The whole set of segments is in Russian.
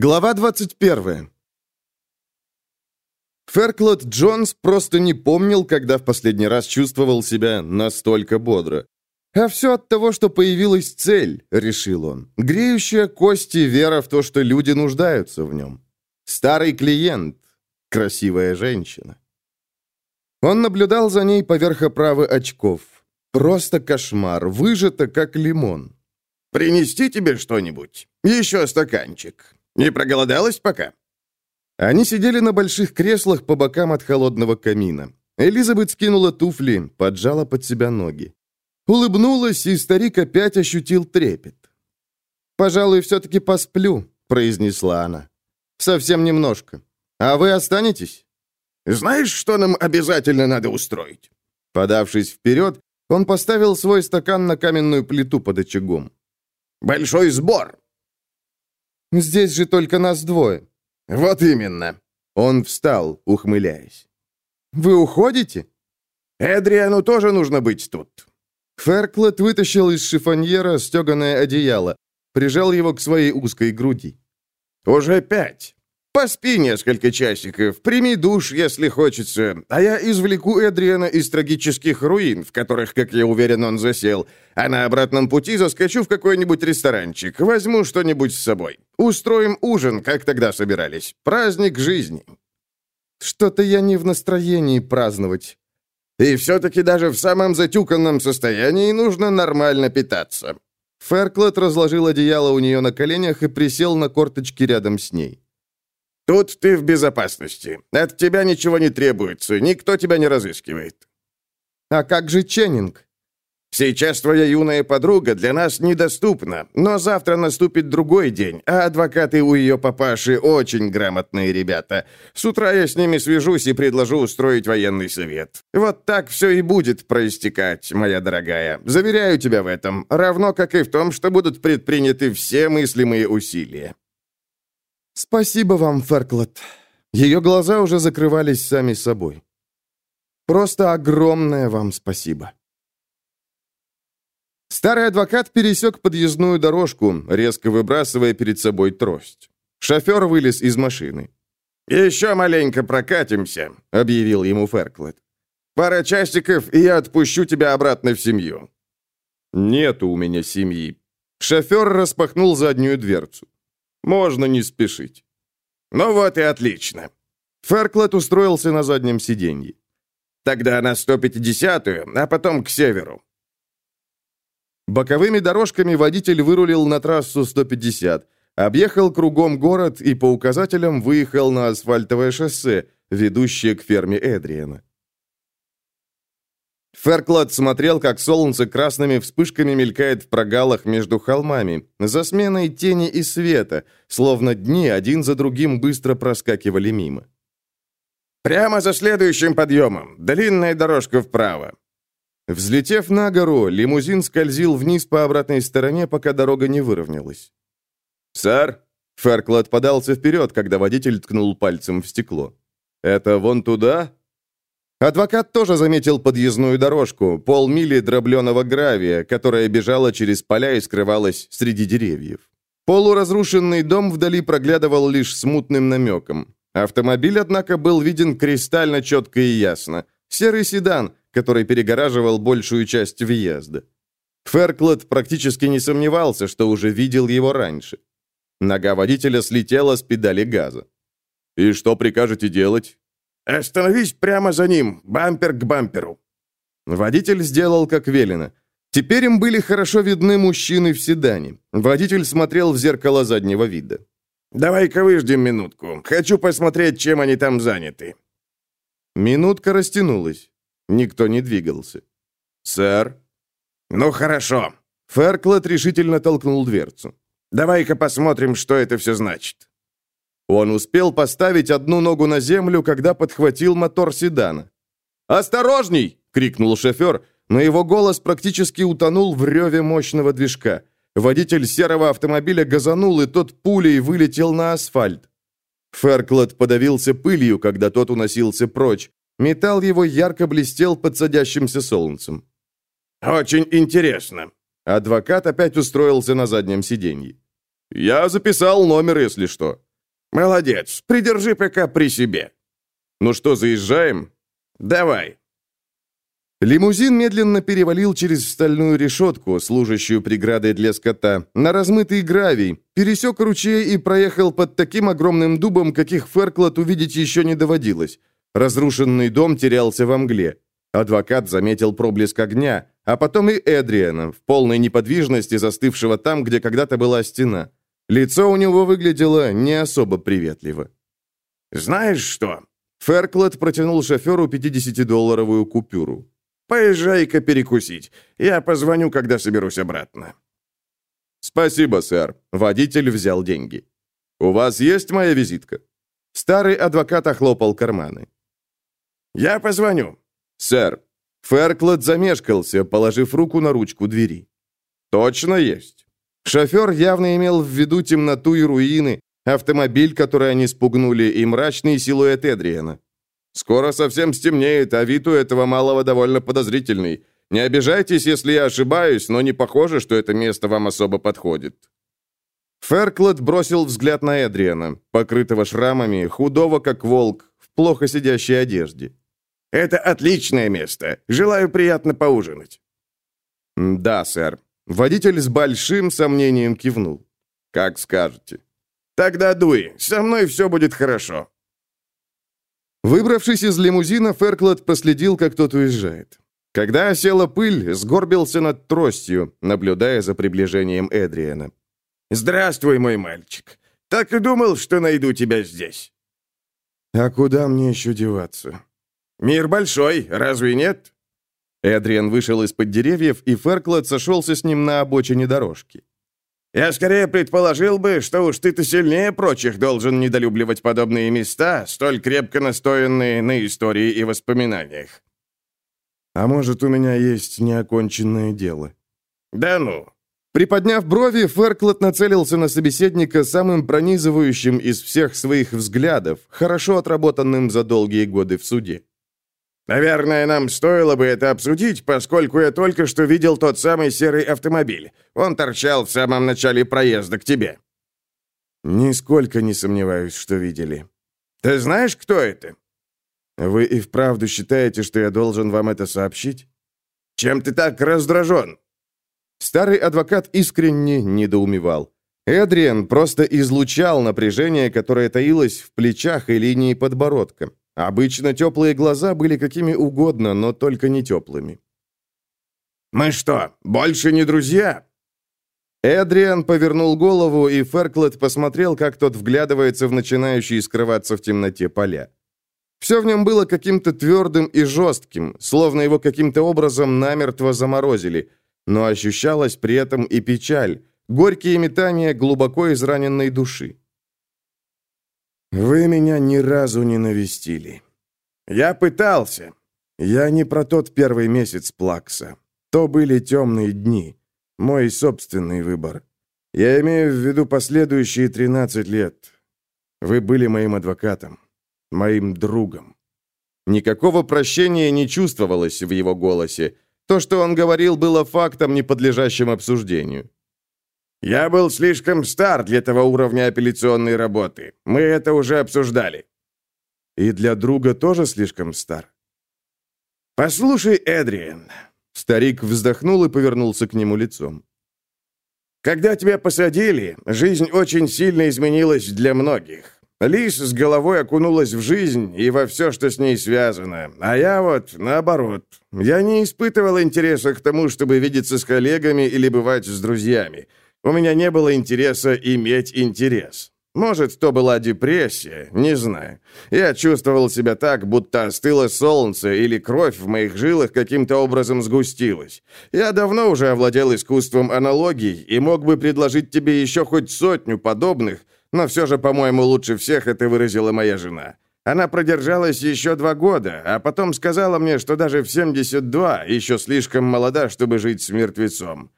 Глава 21. Ферклот Джонс просто не помнил, когда в последний раз чувствовал себя настолько бодро. «А все от того, что появилась цель», — решил он, «греющая кости вера в то, что люди нуждаются в нем. Старый клиент, красивая женщина». Он наблюдал за ней поверх оправы очков. Просто кошмар, выжато, как лимон. «Принести тебе что-нибудь? Еще стаканчик?» Не проголодалась пока?» Они сидели на больших креслах по бокам от холодного камина. Элизабет скинула туфли, поджала под себя ноги. Улыбнулась, и старик опять ощутил трепет. «Пожалуй, все-таки посплю», — произнесла она. «Совсем немножко. А вы останетесь?» «Знаешь, что нам обязательно надо устроить?» Подавшись вперед, он поставил свой стакан на каменную плиту под очагом. «Большой сбор. Здесь же только нас двое». «Вот именно». Он встал, ухмыляясь. «Вы уходите?» «Эдриану тоже нужно быть тут». Ферклет вытащил из шифоньера стеганое одеяло, прижал его к своей узкой груди. «Уже пять. Поспи несколько часиков, прими душ, если хочется, а я извлеку Эдриана из трагических руин, в которых, как я уверен, он засел, а на обратном пути заскочу в какой-нибудь ресторанчик, возьму что-нибудь с собой. Устроим ужин, как тогда собирались. Праздник жизни». «Что-то я не в настроении праздновать». «И все-таки даже в самом затюканном состоянии нужно нормально питаться». Ферклет разложил одеяло у нее на коленях и присел на корточки рядом с ней. Тут ты в безопасности. От тебя ничего не требуется, никто тебя не разыскивает. А как же Ченнинг? Сейчас твоя юная подруга для нас недоступна, но завтра наступит другой день, а адвокаты у ее папаши очень грамотные ребята. С утра я с ними свяжусь и предложу устроить военный совет. Вот так все и будет проистекать, моя дорогая. Заверяю тебя в этом, равно как и в том, что будут предприняты все мыслимые усилия. «Спасибо вам, Ферклот». Ее глаза уже закрывались сами собой. «Просто огромное вам спасибо». Старый адвокат пересек подъездную дорожку, резко выбрасывая перед собой трость. Шофер вылез из машины. «Еще маленько прокатимся», — объявил ему Ферклет. «Пара часиков, и я отпущу тебя обратно в семью». «Нету у меня семьи». Шофер распахнул заднюю дверцу. Можно не спешить. Ну вот и отлично. Ферклет устроился на заднем сиденье. Тогда на 150-ю, а потом к северу. Боковыми дорожками водитель вырулил на трассу 150, объехал кругом город и по указателям выехал на асфальтовое шоссе, ведущее к ферме Эдриена. Ферклад смотрел, как солнце красными вспышками мелькает в прогалах между холмами, за сменой тени и света, словно дни один за другим быстро проскакивали мимо. «Прямо за следующим подъемом. Длинная дорожка вправо». Взлетев на гору, лимузин скользил вниз по обратной стороне, пока дорога не выровнялась. «Сэр?» Ферклад подался вперед, когда водитель ткнул пальцем в стекло. «Это вон туда?» Адвокат тоже заметил подъездную дорожку, полмили дробленого гравия, которая бежала через поля и скрывалась среди деревьев. Полуразрушенный дом вдали проглядывал лишь смутным намеком. Автомобиль, однако, был виден кристально четко и ясно. Серый седан, который перегораживал большую часть въезда. Ферклот практически не сомневался, что уже видел его раньше. Нога водителя слетела с педали газа. «И что прикажете делать?» «Остановись прямо за ним, бампер к бамперу». Водитель сделал, как велено. Теперь им были хорошо видны мужчины в седане. Водитель смотрел в зеркало заднего вида. «Давай-ка выждем минутку. Хочу посмотреть, чем они там заняты». Минутка растянулась. Никто не двигался. «Сэр?» «Ну, хорошо». Ферклот решительно толкнул дверцу. «Давай-ка посмотрим, что это все значит». Он успел поставить одну ногу на землю, когда подхватил мотор седана. «Осторожней!» — крикнул шофер, но его голос практически утонул в реве мощного движка. Водитель серого автомобиля газанул, и тот пулей вылетел на асфальт. Ферклот подавился пылью, когда тот уносился прочь. Металл его ярко блестел под садящимся солнцем. «Очень интересно». Адвокат опять устроился на заднем сиденье. «Я записал номер, если что». Молодец. Придержи пока при себе. Ну что, заезжаем? Давай. Лимузин медленно перевалил через стальную решетку, служащую преградой для скота, на размытый гравий, пересек ручей и проехал под таким огромным дубом, каких Ферклот увидеть еще не доводилось. Разрушенный дом терялся во мгле. Адвокат заметил проблеск огня, а потом и Эдриана, в полной неподвижности, застывшего там, где когда-то была стена. Лицо у него выглядело не особо приветливо. «Знаешь что?» Ферклот протянул шоферу 50-долларовую купюру. Поезжай-ка перекусить. Я позвоню, когда соберусь обратно». «Спасибо, сэр». Водитель взял деньги. «У вас есть моя визитка?» Старый адвокат охлопал карманы. «Я позвоню». «Сэр». Ферклот замешкался, положив руку на ручку двери. «Точно есть». Шофер явно имел в виду темноту и руины, автомобиль, который они спугнули, и мрачный силуэт Эдриена. Скоро совсем стемнеет, а вид у этого малого довольно подозрительный. Не обижайтесь, если я ошибаюсь, но не похоже, что это место вам особо подходит». Ферклот бросил взгляд на Эдриана, покрытого шрамами, худого как волк, в плохо сидящей одежде. «Это отличное место. Желаю приятно поужинать». «Да, сэр». Водитель с большим сомнением кивнул. «Как скажете». «Тогда дуй. Со мной все будет хорошо». Выбравшись из лимузина, Ферклот проследил, как тот уезжает. Когда осела пыль, сгорбился над тростью, наблюдая за приближением Эдриана. «Здравствуй, мой мальчик. Так и думал, что найду тебя здесь». «А куда мне еще деваться?» «Мир большой, разве нет?» Эдриан вышел из-под деревьев, и Ферклот сошелся с ним на обочине дорожки. Я скорее предположил бы, что уж ты-то сильнее прочих должен недолюбливать подобные места, столь крепко настоянные на истории и воспоминаниях. А может, у меня есть неоконченное дело? Да ну. Приподняв брови, Ферклот нацелился на собеседника самым пронизывающим из всех своих взглядов, хорошо отработанным за долгие годы в суде. Наверное, нам стоило бы это обсудить, поскольку я только что видел тот самый серый автомобиль. Он торчал в самом начале проезда к тебе». «Нисколько не сомневаюсь, что видели». «Ты знаешь, кто это?» «Вы и вправду считаете, что я должен вам это сообщить?» «Чем ты так раздражен?» Старый адвокат искренне недоумевал. Эдриан просто излучал напряжение, которое таилось в плечах и линии подбородка. Обычно теплые глаза были какими угодно, но только не теплыми. «Мы что, больше не друзья?» Эдриан повернул голову, и Ферклет посмотрел, как тот вглядывается в начинающие скрываться в темноте поля. Все в нем было каким-то твердым и жестким, словно его каким-то образом намертво заморозили, но ощущалась при этом и печаль, горькие метания глубоко израненной души. «Вы меня ни разу не навестили». «Я пытался». «Я не про тот первый месяц Плакса. То были темные дни. Мой собственный выбор. Я имею в виду последующие 13 лет. Вы были моим адвокатом, моим другом». Никакого прощения не чувствовалось в его голосе. То, что он говорил, было фактом, не подлежащим обсуждению. «Я был слишком стар для того уровня апелляционной работы. Мы это уже обсуждали». «И для друга тоже слишком стар?» «Послушай, Эдриан». Старик вздохнул и повернулся к нему лицом. «Когда тебя посадили, жизнь очень сильно изменилась для многих. Лис с головой окунулась в жизнь и во все, что с ней связано. А я вот, наоборот. Я не испытывал интереса к тому, чтобы видеться с коллегами или бывать с друзьями. У меня не было интереса иметь интерес. Может, то была депрессия, не знаю. Я чувствовал себя так, будто остыло солнце или кровь в моих жилах каким-то образом сгустилась. Я давно уже овладел искусством аналогий и мог бы предложить тебе еще хоть сотню подобных, но все же, по-моему, лучше всех это выразила моя жена. Она продержалась еще два года, а потом сказала мне, что даже в 72 еще слишком молода, чтобы жить с мертвецом.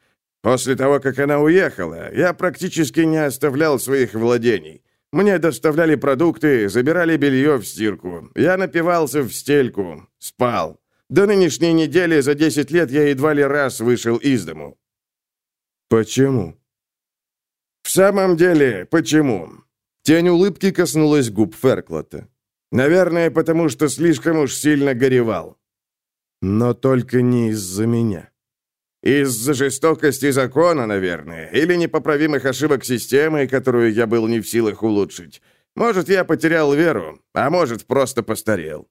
После того, как она уехала, я практически не оставлял своих владений. Мне доставляли продукты, забирали белье в стирку. Я напивался в стельку, спал. До нынешней недели за 10 лет я едва ли раз вышел из дому. Почему? В самом деле, почему? Тень улыбки коснулась губ Ферклота. «Наверное, потому что слишком уж сильно горевал». «Но только не из-за меня». «Из-за жестокости закона, наверное, или непоправимых ошибок системы, которую я был не в силах улучшить. Может, я потерял веру, а может, просто постарел».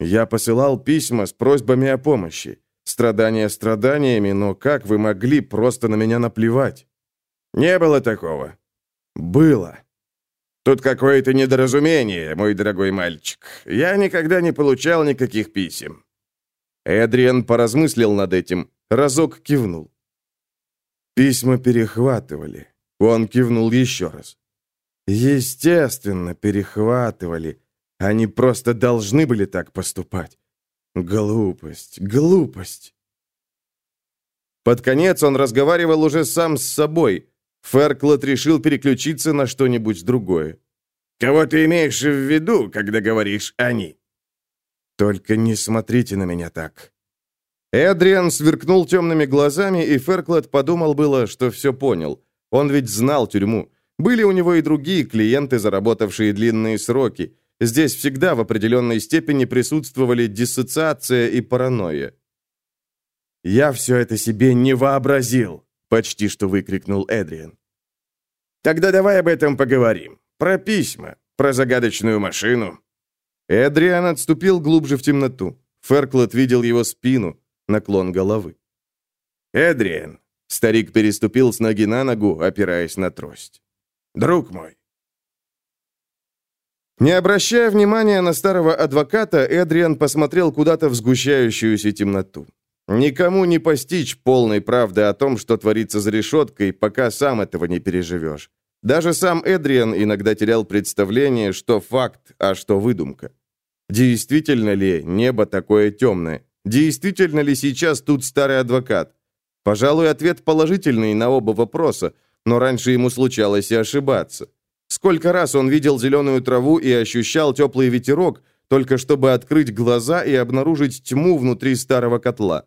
Я посылал письма с просьбами о помощи. Страдания страданиями, но как вы могли просто на меня наплевать? Не было такого. Было. Тут какое-то недоразумение, мой дорогой мальчик. Я никогда не получал никаких писем. Эдриан поразмыслил над этим, разок кивнул. Письма перехватывали. Он кивнул еще раз. Естественно, перехватывали. Они просто должны были так поступать. Глупость, глупость. Под конец он разговаривал уже сам с собой. Ферклот решил переключиться на что-нибудь другое. «Кого ты имеешь в виду, когда говоришь «они»?» «Только не смотрите на меня так». Эдриан сверкнул темными глазами, и Ферклот подумал было, что все понял. Он ведь знал тюрьму. Были у него и другие клиенты, заработавшие длинные сроки. Здесь всегда в определенной степени присутствовали диссоциация и паранойя. «Я все это себе не вообразил!» — почти что выкрикнул Эдриан. «Тогда давай об этом поговорим. Про письма, про загадочную машину». Эдриан отступил глубже в темноту. Ферклот видел его спину, наклон головы. «Эдриан!» — старик переступил с ноги на ногу, опираясь на трость. «Друг мой, не обращая внимания на старого адвоката, Эдриан посмотрел куда-то в сгущающуюся темноту. Никому не постичь полной правды о том, что творится за решеткой, пока сам этого не переживешь. Даже сам Эдриан иногда терял представление, что факт, а что выдумка. Действительно ли небо такое темное? Действительно ли сейчас тут старый адвокат? Пожалуй, ответ положительный на оба вопроса, но раньше ему случалось и ошибаться. Сколько раз он видел зеленую траву и ощущал теплый ветерок, только чтобы открыть глаза и обнаружить тьму внутри старого котла.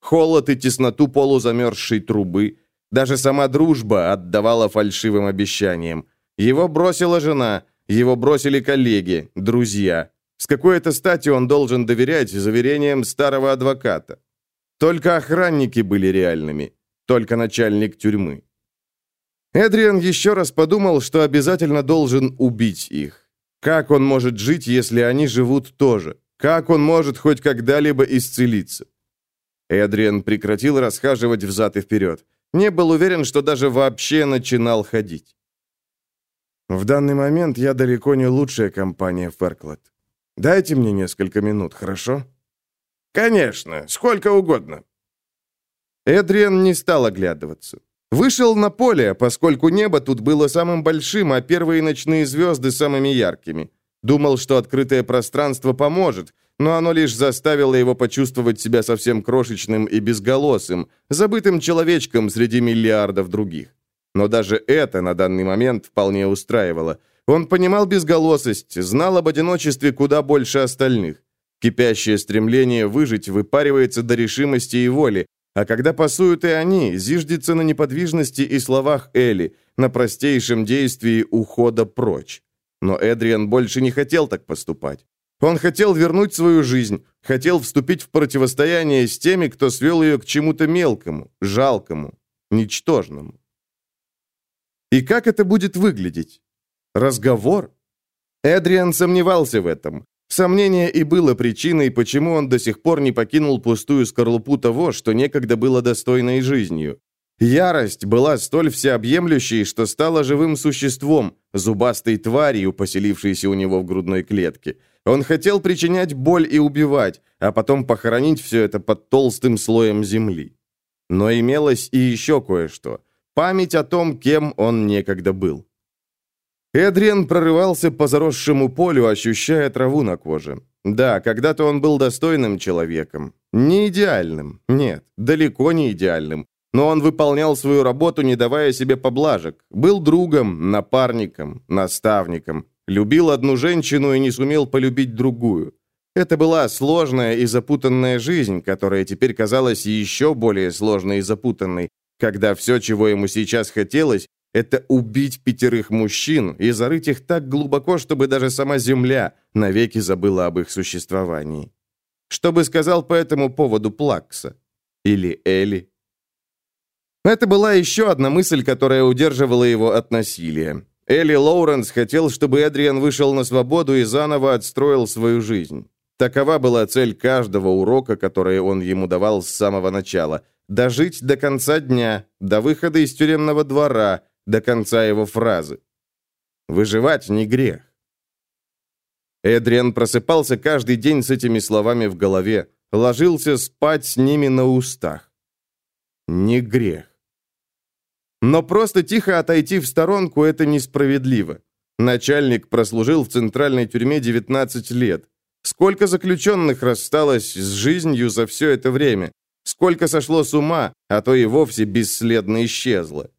Холод и тесноту полузамерзшей трубы. Даже сама дружба отдавала фальшивым обещаниям. Его бросила жена, его бросили коллеги, друзья. С какой-то стати он должен доверять заверениям старого адвоката. Только охранники были реальными, только начальник тюрьмы. Эдриан еще раз подумал, что обязательно должен убить их. Как он может жить, если они живут тоже? Как он может хоть когда-либо исцелиться? Эдриан прекратил расхаживать взад и вперед. Не был уверен, что даже вообще начинал ходить. В данный момент я далеко не лучшая компания, Ферклот. Дайте мне несколько минут, хорошо? Конечно, сколько угодно. Эдриан не стал оглядываться. Вышел на поле, поскольку небо тут было самым большим, а первые ночные звезды самыми яркими. Думал, что открытое пространство поможет, но оно лишь заставило его почувствовать себя совсем крошечным и безголосым, забытым человечком среди миллиардов других. Но даже это на данный момент вполне устраивало. Он понимал безголосость, знал об одиночестве куда больше остальных. Кипящее стремление выжить выпаривается до решимости и воли, а когда пасуют и они, зиждется на неподвижности и словах Элли, на простейшем действии ухода прочь. Но Эдриан больше не хотел так поступать. Он хотел вернуть свою жизнь, хотел вступить в противостояние с теми, кто свел ее к чему-то мелкому, жалкому, ничтожному. И как это будет выглядеть? Разговор? Эдриан сомневался в этом. Сомнение и было причиной, почему он до сих пор не покинул пустую скорлупу того, что некогда было достойной жизнью. Ярость была столь всеобъемлющей, что стала живым существом, зубастой тварью, поселившейся у него в грудной клетке. Он хотел причинять боль и убивать, а потом похоронить все это под толстым слоем земли. Но имелось и еще кое-что. Память о том, кем он некогда был. Эдриан прорывался по заросшему полю, ощущая траву на коже. Да, когда-то он был достойным человеком. Не идеальным, нет, далеко не идеальным. Но он выполнял свою работу, не давая себе поблажек. Был другом, напарником, наставником. Любил одну женщину и не сумел полюбить другую. Это была сложная и запутанная жизнь, которая теперь казалась еще более сложной и запутанной, когда все, чего ему сейчас хотелось, Это убить пятерых мужчин и зарыть их так глубоко, чтобы даже сама Земля навеки забыла об их существовании. Что бы сказал по этому поводу Плакса? Или Элли? Это была еще одна мысль, которая удерживала его от насилия. Элли Лоуренс хотел, чтобы Эдриан вышел на свободу и заново отстроил свою жизнь. Такова была цель каждого урока, который он ему давал с самого начала. Дожить до конца дня, до выхода из тюремного двора, до конца его фразы. Выживать не грех. Эдриан просыпался каждый день с этими словами в голове, ложился спать с ними на устах. Не грех. Но просто тихо отойти в сторонку – это несправедливо. Начальник прослужил в центральной тюрьме 19 лет. Сколько заключенных рассталось с жизнью за все это время? Сколько сошло с ума, а то и вовсе бесследно исчезло?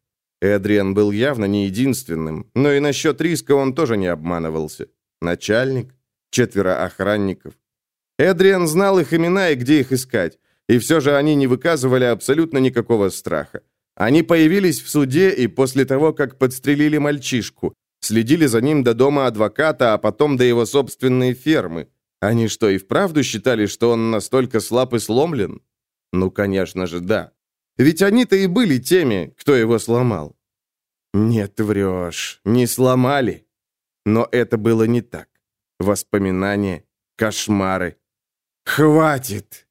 Эдриан был явно не единственным, но и насчет риска он тоже не обманывался. Начальник, четверо охранников. Эдриан знал их имена и где их искать, и все же они не выказывали абсолютно никакого страха. Они появились в суде и после того, как подстрелили мальчишку, следили за ним до дома адвоката, а потом до его собственной фермы. Они что, и вправду считали, что он настолько слаб и сломлен? Ну, конечно же, да. Ведь они-то и были теми, кто его сломал. Нет, врешь, не сломали. Но это было не так. Воспоминания, кошмары. Хватит!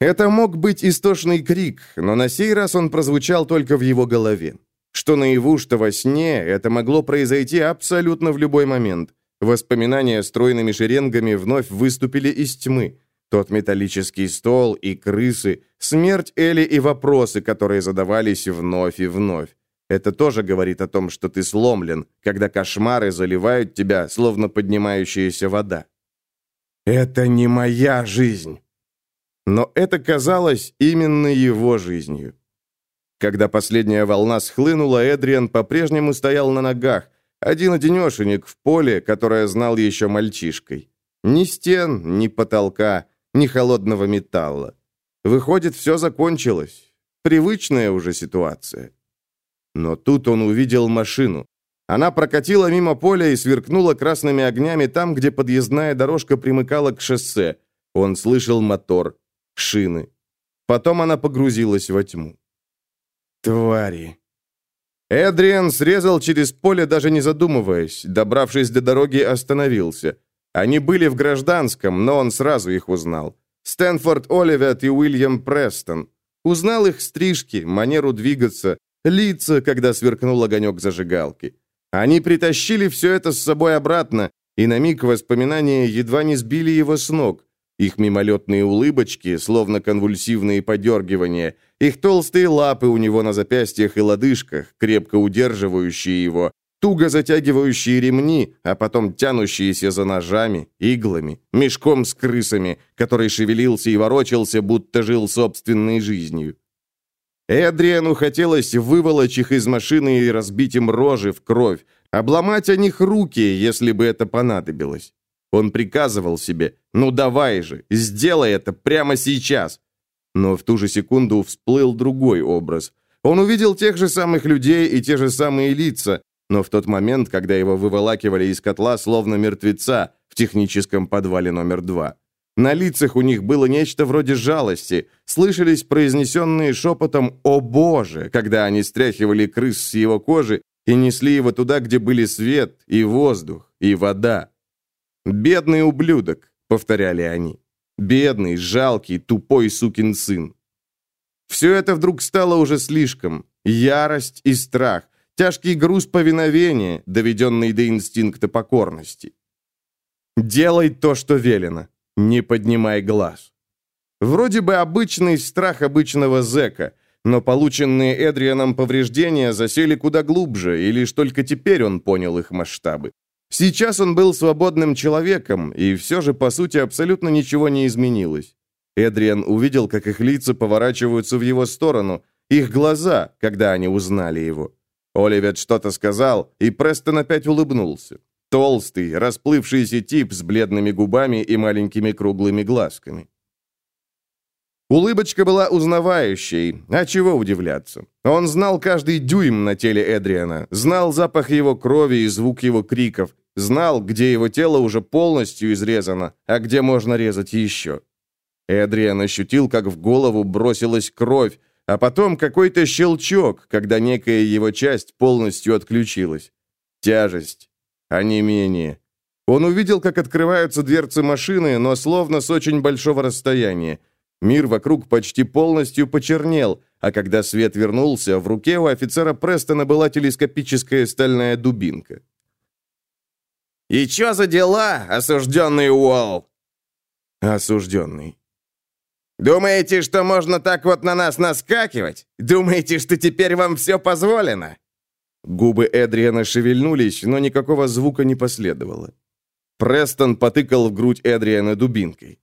Это мог быть истошный крик, но на сей раз он прозвучал только в его голове. Что наяву, что во сне, это могло произойти абсолютно в любой момент. Воспоминания стройными шеренгами вновь выступили из тьмы. Тот металлический стол и крысы, смерть Эли и вопросы, которые задавались вновь и вновь. Это тоже говорит о том, что ты сломлен, когда кошмары заливают тебя, словно поднимающаяся вода. «Это не моя жизнь!» Но это казалось именно его жизнью. Когда последняя волна схлынула, Эдриан по-прежнему стоял на ногах, один-одинешенек в поле, которое знал еще мальчишкой. Ни стен, ни потолка, ни холодного металла. Выходит, все закончилось. Привычная уже ситуация. Но тут он увидел машину. Она прокатила мимо поля и сверкнула красными огнями там, где подъездная дорожка примыкала к шоссе. Он слышал мотор, шины. Потом она погрузилась во тьму. Твари. Эдриан срезал через поле, даже не задумываясь. Добравшись до дороги, остановился. Они были в гражданском, но он сразу их узнал. Стэнфорд Оливет и Уильям Престон. Узнал их стрижки, манеру двигаться, лица, когда сверкнул огонек зажигалки. Они притащили все это с собой обратно, и на миг воспоминания едва не сбили его с ног. Их мимолетные улыбочки, словно конвульсивные подергивания, их толстые лапы у него на запястьях и лодыжках, крепко удерживающие его, туго затягивающие ремни, а потом тянущиеся за ножами, иглами, мешком с крысами, который шевелился и ворочался, будто жил собственной жизнью. Эдриану хотелось выволочь их из машины и разбить им рожи в кровь, обломать о них руки, если бы это понадобилось. Он приказывал себе «Ну давай же, сделай это прямо сейчас!» Но в ту же секунду всплыл другой образ. Он увидел тех же самых людей и те же самые лица, но в тот момент, когда его выволакивали из котла, словно мертвеца, в техническом подвале номер два. На лицах у них было нечто вроде жалости, слышались произнесенные шепотом «О боже!», когда они стряхивали крыс с его кожи и несли его туда, где были свет и воздух и вода. «Бедный ублюдок», — повторяли они. «Бедный, жалкий, тупой сукин сын». Все это вдруг стало уже слишком. Ярость и страх, тяжкий груз повиновения, доведенный до инстинкта покорности. «Делай то, что велено, не поднимай глаз». Вроде бы обычный страх обычного зэка, но полученные Эдрианом повреждения засели куда глубже, и лишь только теперь он понял их масштабы. Сейчас он был свободным человеком, и все же, по сути, абсолютно ничего не изменилось. Эдриан увидел, как их лица поворачиваются в его сторону, их глаза, когда они узнали его. Оливет что-то сказал, и Престон опять улыбнулся. Толстый, расплывшийся тип с бледными губами и маленькими круглыми глазками. Улыбочка была узнавающей, а чего удивляться. Он знал каждый дюйм на теле Эдриана, знал запах его крови и звук его криков, знал, где его тело уже полностью изрезано, а где можно резать еще. Эдриан ощутил, как в голову бросилась кровь, а потом какой-то щелчок, когда некая его часть полностью отключилась. Тяжесть, а не менее. Он увидел, как открываются дверцы машины, но словно с очень большого расстояния. Мир вокруг почти полностью почернел, а когда свет вернулся, в руке у офицера Престона была телескопическая стальная дубинка. «И чё за дела, осужденный Уолл?» «Осужденный». «Думаете, что можно так вот на нас наскакивать? Думаете, что теперь вам все позволено?» Губы Эдриана шевельнулись, но никакого звука не последовало. Престон потыкал в грудь Эдриана дубинкой.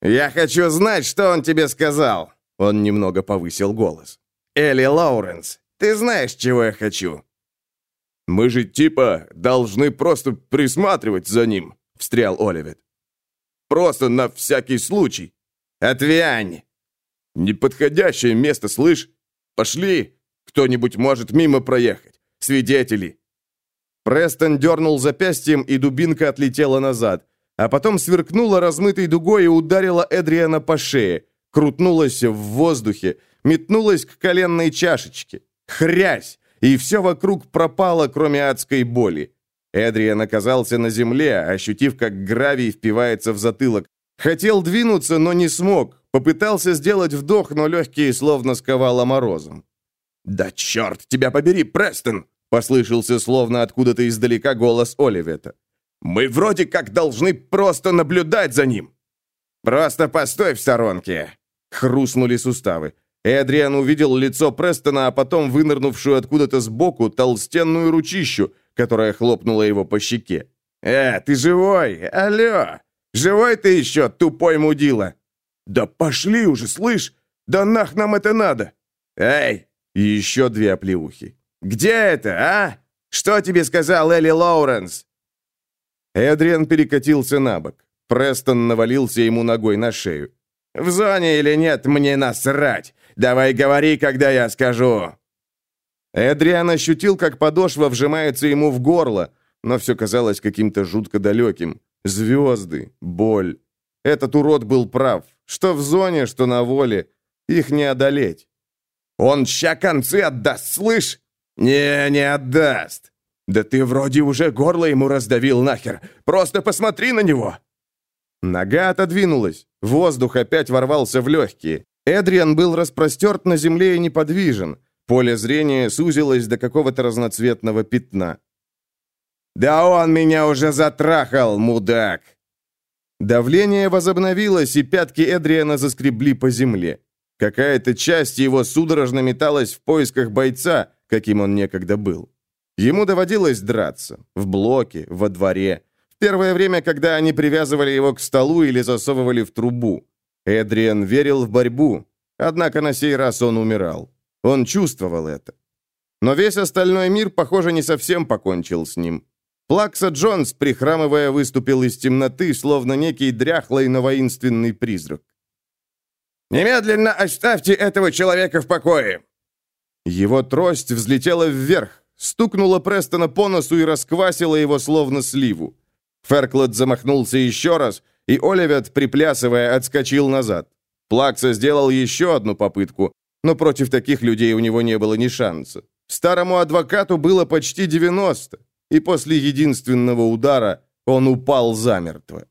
«Я хочу знать, что он тебе сказал!» Он немного повысил голос. «Элли Лоуренс, ты знаешь, чего я хочу?» «Мы же типа должны просто присматривать за ним», — встрял Оливет. «Просто на всякий случай». «Отвянь!» «Неподходящее место, слышь? Пошли! Кто-нибудь может мимо проехать. Свидетели!» Престон дернул запястьем, и дубинка отлетела назад а потом сверкнула размытой дугой и ударила Эдриана по шее, крутнулась в воздухе, метнулась к коленной чашечке. Хрясь! И все вокруг пропало, кроме адской боли. Эдриан оказался на земле, ощутив, как гравий впивается в затылок. Хотел двинуться, но не смог. Попытался сделать вдох, но легкие словно сковало морозом. «Да черт тебя побери, Престон!» Послышался словно откуда-то издалека голос Оливета. Мы вроде как должны просто наблюдать за ним». «Просто постой в сторонке!» Хрустнули суставы. Эдриан увидел лицо Престона, а потом вынырнувшую откуда-то сбоку толстенную ручищу, которая хлопнула его по щеке. «Э, ты живой? Алло! Живой ты еще, тупой мудила?» «Да пошли уже, слышь! Да нах нам это надо!» «Эй!» Еще две оплеухи. «Где это, а? Что тебе сказал Элли Лоуренс?» Эдриан перекатился на бок. Престон навалился ему ногой на шею. «В зоне или нет, мне насрать! Давай говори, когда я скажу!» Эдриан ощутил, как подошва вжимается ему в горло, но все казалось каким-то жутко далеким. Звезды, боль. Этот урод был прав. Что в зоне, что на воле. Их не одолеть. «Он ща концы отдаст, слышь?» «Не, не отдаст. «Да ты вроде уже горло ему раздавил нахер! Просто посмотри на него!» Нога отодвинулась, воздух опять ворвался в легкие. Эдриан был распростерт на земле и неподвижен. Поле зрения сузилось до какого-то разноцветного пятна. «Да он меня уже затрахал, мудак!» Давление возобновилось, и пятки Эдриана заскребли по земле. Какая-то часть его судорожно металась в поисках бойца, каким он некогда был. Ему доводилось драться. В блоке, во дворе. В первое время, когда они привязывали его к столу или засовывали в трубу. Эдриан верил в борьбу. Однако на сей раз он умирал. Он чувствовал это. Но весь остальной мир, похоже, не совсем покончил с ним. Плакса Джонс, прихрамывая, выступил из темноты, словно некий дряхлый, но воинственный призрак. «Немедленно оставьте этого человека в покое!» Его трость взлетела вверх, стукнула Престона по носу и расквасила его словно сливу. Ферклот замахнулся еще раз, и Оливет, приплясывая, отскочил назад. Плакса сделал еще одну попытку, но против таких людей у него не было ни шанса. Старому адвокату было почти 90, и после единственного удара он упал замертво.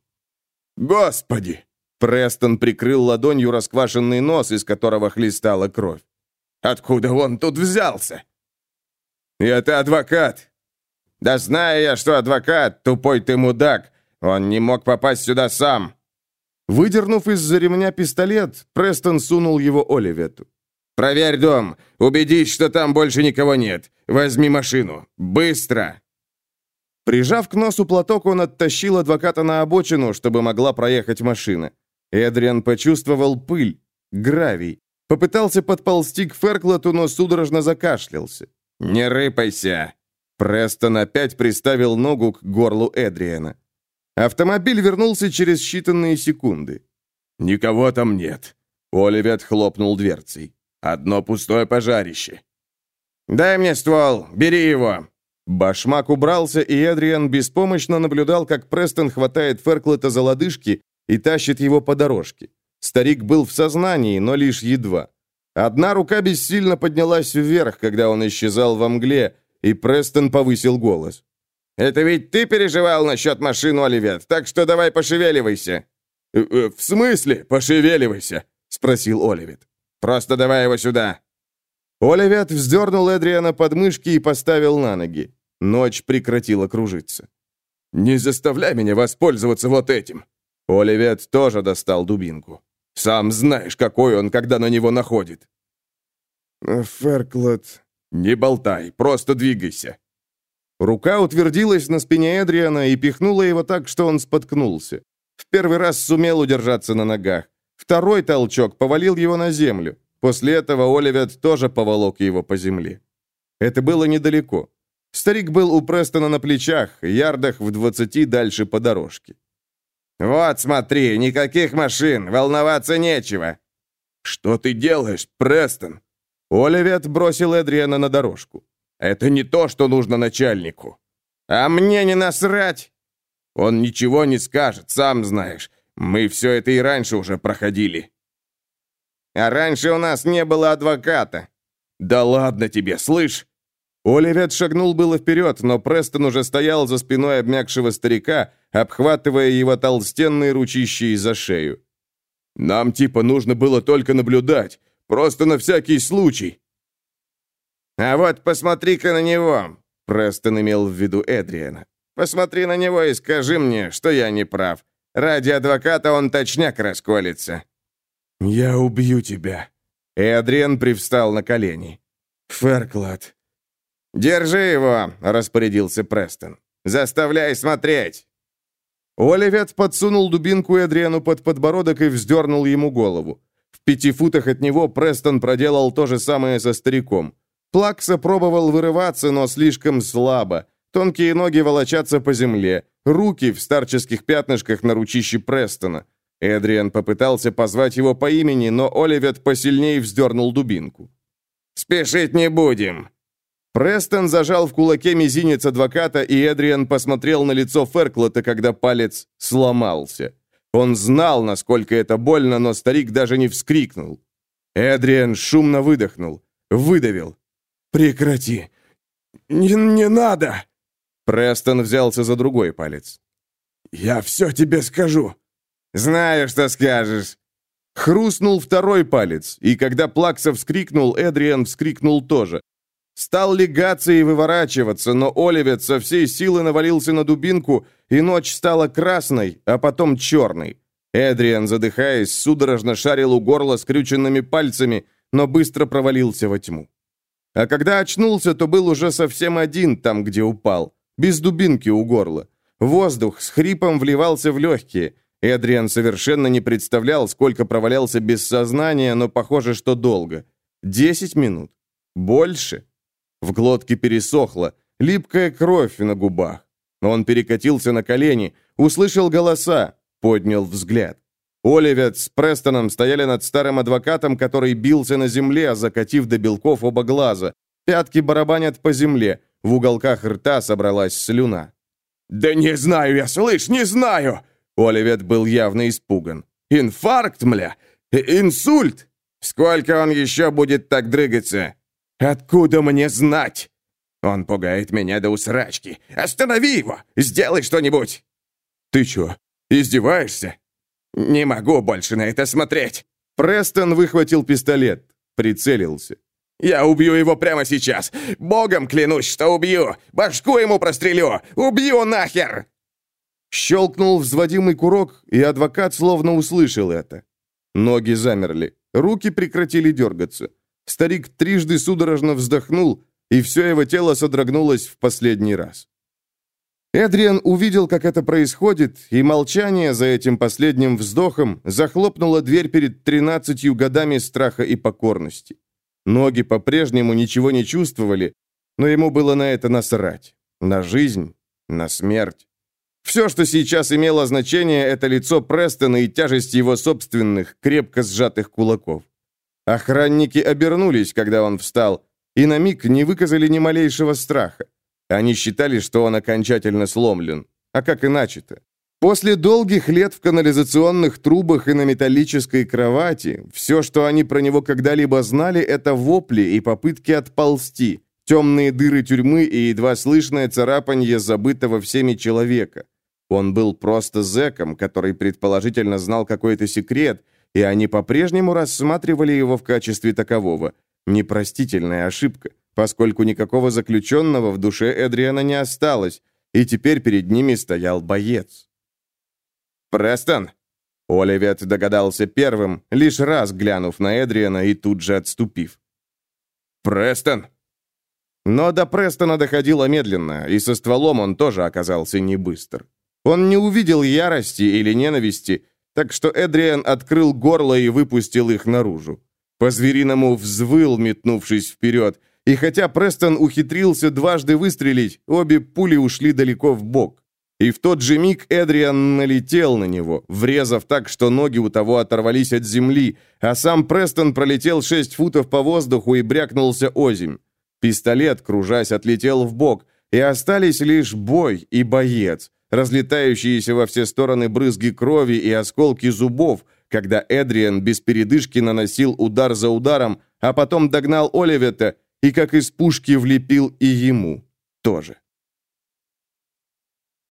«Господи!» Престон прикрыл ладонью расквашенный нос, из которого хлестала кровь. «Откуда он тут взялся?» Это адвокат. Да знаю я, что адвокат, тупой ты мудак. Он не мог попасть сюда сам. Выдернув из-за ремня пистолет, Престон сунул его Оливету. «Проверь дом. Убедись, что там больше никого нет. Возьми машину. Быстро!» Прижав к носу платок, он оттащил адвоката на обочину, чтобы могла проехать машина. Эдриан почувствовал пыль, гравий. Попытался подползти к Ферклоту, но судорожно закашлялся. «Не рыпайся!» Престон опять приставил ногу к горлу Эдриана. Автомобиль вернулся через считанные секунды. «Никого там нет». Оливет хлопнул дверцей. «Одно пустое пожарище». «Дай мне ствол, бери его!» Башмак убрался, и Эдриан беспомощно наблюдал, как Престон хватает Ферклета за лодыжки и тащит его по дорожке. Старик был в сознании, но лишь едва. Одна рука бессильно поднялась вверх, когда он исчезал во мгле, и Престон повысил голос. «Это ведь ты переживал насчет машин, Оливет, так что давай пошевеливайся». «Э -э, «В смысле пошевеливайся?» — спросил Оливет. «Просто давай его сюда». Оливет вздернул Эдриана под мышки и поставил на ноги. Ночь прекратила кружиться. «Не заставляй меня воспользоваться вот этим!» Оливет тоже достал дубинку. «Сам знаешь, какой он, когда на него находит!» «Ферклот...» «Не болтай, просто двигайся!» Рука утвердилась на спине Эдриана и пихнула его так, что он споткнулся. В первый раз сумел удержаться на ногах. Второй толчок повалил его на землю. После этого Оливет тоже поволок его по земле. Это было недалеко. Старик был у Престона на плечах, ярдах в двадцати дальше по дорожке. «Вот, смотри, никаких машин, волноваться нечего». «Что ты делаешь, Престон?» Оливет бросил Эдриана на дорожку. Это не то, что нужно начальнику. А мне не насрать. Он ничего не скажет, сам знаешь. Мы все это и раньше уже проходили. А раньше у нас не было адвоката. Да ладно тебе, слышь? Оливет шагнул было вперед, но Престон уже стоял за спиной обмякшего старика, обхватывая его толстенные ручищи за шею. «Нам типа нужно было только наблюдать, просто на всякий случай. «А вот посмотри-ка на него!» Престон имел в виду Эдриана. «Посмотри на него и скажи мне, что я не прав. Ради адвоката он точняк расколется». «Я убью тебя». Эдриан привстал на колени. «Ферклад». «Держи его», — распорядился Престон. «Заставляй смотреть». Оливет подсунул дубинку Эдриану под подбородок и вздернул ему голову. В пяти футах от него Престон проделал то же самое со стариком. Плакса пробовал вырываться, но слишком слабо. Тонкие ноги волочатся по земле, руки в старческих пятнышках на ручище Престона. Эдриан попытался позвать его по имени, но Оливет посильнее вздернул дубинку. «Спешить не будем!» Престон зажал в кулаке мизинец адвоката, и Эдриан посмотрел на лицо Ферклота, когда палец сломался. Он знал, насколько это больно, но старик даже не вскрикнул. Эдриан шумно выдохнул, выдавил. «Прекрати! Не, не надо!» Престон взялся за другой палец. «Я все тебе скажу!» «Знаю, что скажешь!» Хрустнул второй палец, и когда Плакса вскрикнул, Эдриан вскрикнул тоже. Стал легаться и выворачиваться, но Оливет со всей силы навалился на дубинку, и ночь стала красной, а потом черной. Эдриан, задыхаясь, судорожно шарил у горла скрюченными пальцами, но быстро провалился во тьму. А когда очнулся, то был уже совсем один там, где упал, без дубинки у горла. Воздух с хрипом вливался в легкие. Эдриан совершенно не представлял, сколько провалялся без сознания, но похоже, что долго. Десять минут. Больше. В глотке пересохло, липкая кровь на губах. Он перекатился на колени, услышал голоса, поднял взгляд. Оливет с Престоном стояли над старым адвокатом, который бился на земле, закатив до белков оба глаза. Пятки барабанят по земле, в уголках рта собралась слюна. «Да не знаю я, слышь, не знаю!» Оливет был явно испуган. «Инфаркт, мля! Инсульт! Сколько он еще будет так дрыгаться?» «Откуда мне знать?» «Он пугает меня до усрачки. Останови его! Сделай что-нибудь!» «Ты что, издеваешься?» «Не могу больше на это смотреть!» Престон выхватил пистолет, прицелился. «Я убью его прямо сейчас! Богом клянусь, что убью! Башку ему прострелю! Убью нахер!» Щелкнул взводимый курок, и адвокат словно услышал это. Ноги замерли, руки прекратили дергаться. Старик трижды судорожно вздохнул, и все его тело содрогнулось в последний раз. Эдриан увидел, как это происходит, и молчание за этим последним вздохом захлопнуло дверь перед тринадцатью годами страха и покорности. Ноги по-прежнему ничего не чувствовали, но ему было на это насрать. На жизнь, на смерть. Все, что сейчас имело значение, это лицо Престона и тяжесть его собственных, крепко сжатых кулаков. Охранники обернулись, когда он встал, и на миг не выказали ни малейшего страха. Они считали, что он окончательно сломлен. А как иначе-то? После долгих лет в канализационных трубах и на металлической кровати, все, что они про него когда-либо знали, это вопли и попытки отползти, темные дыры тюрьмы и едва слышное царапанье забытого всеми человека. Он был просто зэком, который предположительно знал какой-то секрет, и они по-прежнему рассматривали его в качестве такового. Непростительная ошибка, поскольку никакого заключенного в душе Эдриана не осталось, и теперь перед ними стоял боец. «Престон!» Оливет догадался первым, лишь раз глянув на Эдриана и тут же отступив. «Престон!» Но до Престона доходило медленно, и со стволом он тоже оказался не быстр. Он не увидел ярости или ненависти, так что Эдриан открыл горло и выпустил их наружу. По-звериному взвыл, метнувшись вперед, и хотя Престон ухитрился дважды выстрелить, обе пули ушли далеко в бок. И в тот же миг Эдриан налетел на него, врезав так, что ноги у того оторвались от земли, а сам Престон пролетел шесть футов по воздуху и брякнулся озимь. Пистолет, кружась, отлетел в бок, и остались лишь бой и боец, разлетающиеся во все стороны брызги крови и осколки зубов, когда Эдриан без передышки наносил удар за ударом, а потом догнал Оливета и как из пушки влепил и ему тоже.